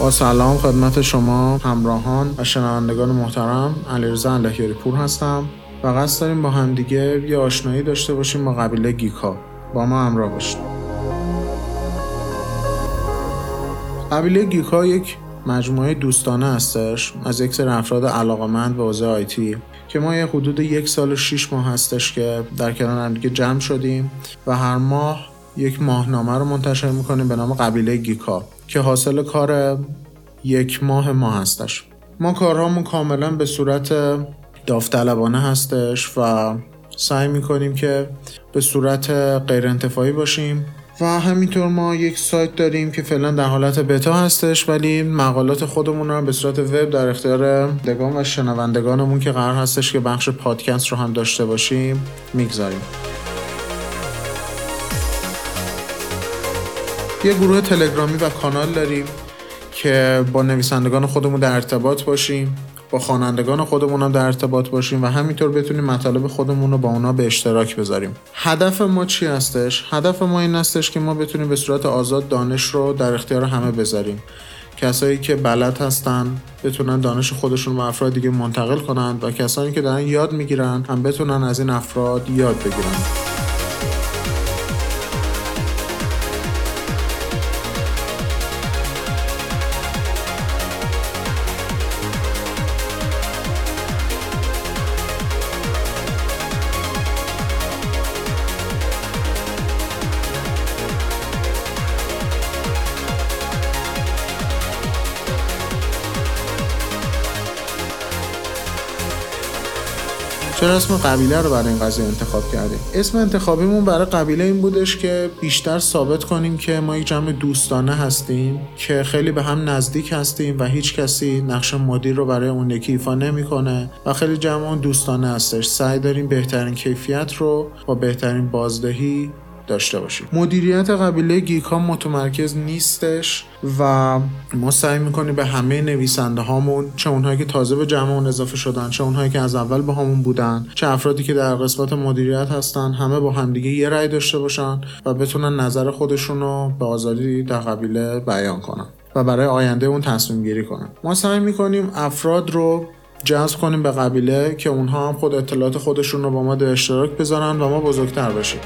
با سلام خدمت شما همراهان و شنوندگان محترم. علیرضا اللهیاری پور هستم. و قصد داریم با همدیگه یه آشنایی داشته باشیم با قبیله گیکا. با ما همراه باشید. قبیله گیکا یک مجموعه دوستانه هستش. از یک سری افراد علاقمند به حوزه آیتی که ما یه حدود یک سال و شیش ماه هستش که در کنار هم دیگه جمع شدیم و هر ماه یک ماهنامه رو منتشر می‌کنیم به نام قبیله گیکا که حاصل کار یک ماه ما هستش. ما کارهامون کاملا به صورت داوطلبانه هستش و سعی می‌کنیم که به صورت غیر انتفاعی باشیم و همینطور ما یک سایت داریم که فعلا در حالت بتا هستش ولی مقالات خودمون رو به صورت وب در اختیار دگان و شنوندگانمون که قرار هستش که بخش پادکست رو هم داشته باشیم می‌گذاریم. یه گروه تلگرامی و کانال داریم که با نویسندگان خودمون در ارتباط باشیم با خوانندگان خودمون هم در ارتباط باشیم و همینطور بتونیم مطالب خودمون رو با اونا به اشتراک بذاریم. هدف ما چی هستش؟ هدف ما این هستش که ما بتونیم به صورت آزاد دانش رو در اختیار همه بذاریم. کسایی که بلد هستن بتونن دانش خودشون به افراد دیگه منتقل کنند و کسانی که دارن یاد می‌گیرن هم بتونن از این افراد یاد بگیرن. چرا اسم قبیله رو برای این قضیه انتخاب کردیم؟ اسم انتخابیمون برای قبیله این بودش که بیشتر ثابت کنیم که ما یک جمع دوستانه هستیم که خیلی به هم نزدیک هستیم و هیچ کسی نقش مدیر رو برای اون یکی ایفا نمی‌کنه و خیلی جمع دوستانه هستش. سعی داریم بهترین کیفیت رو با بهترین بازدهی داشته باشیم مدیریت قبیله گیکا متمرکز نیستش و ما سعی می‌کنیم به همه نویسنده هامون چه اونهایی که تازه به جمعمون اضافه شدن چه اونهایی که از اول با همون بودن چه افرادی که در قسمت مدیریت هستن همه با همدیگه یه رأی داشته باشن و بتونن نظر خودشون رو به آزادی در قبیله بیان کنن و برای آینده اون تصمیم گیری کنن. ما سعی می‌کنیم افراد رو جذب کنیم به قبیله که اونها هم خود اطلاعات خودشون رو با ما در اشتراک بذارن و ما بزرگتر بشیم.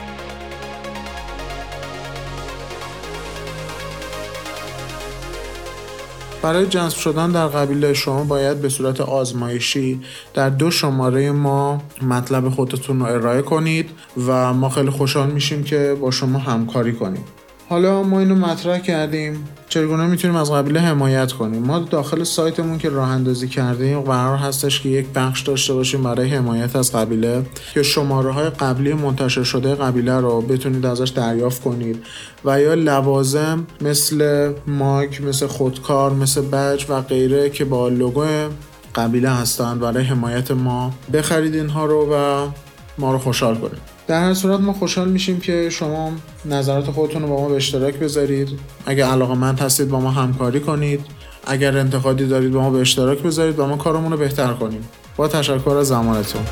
برای جذب شدن در قبیله شما باید به صورت آزمایشی در دو شماره ما مطلب خودتون رو ارائه کنید و ما خیلی خوشحال میشیم که با شما همکاری کنیم. حالا ما اینو مطرح کردیم. چگونه می‌تونیم از قبیله حمایت کنیم. ما داخل سایتمون که راه اندازی کردیم قرار هستش که یک بخش داشته باشیم برای حمایت از قبیله که شماره های قبلی منتشر شده قبیله رو بتونید ازش دریافت کنید. و یا لوازم مثل ماک مثل خودکار مثل بج و غیره که با لوگو قبیله هستند برای حمایت ما. بخرید اینها رو و ما رو خوشحال کنید. در هر صورت ما خوشحال میشیم که شما نظرات خودتون رو با ما به اشتراک بذارید. اگر علاقه مند هستید با ما همکاری کنید. اگر انتقادی دارید با ما به اشتراک بذارید و ما کارمون رو بهتر کنیم. با تشکر از زمانتون.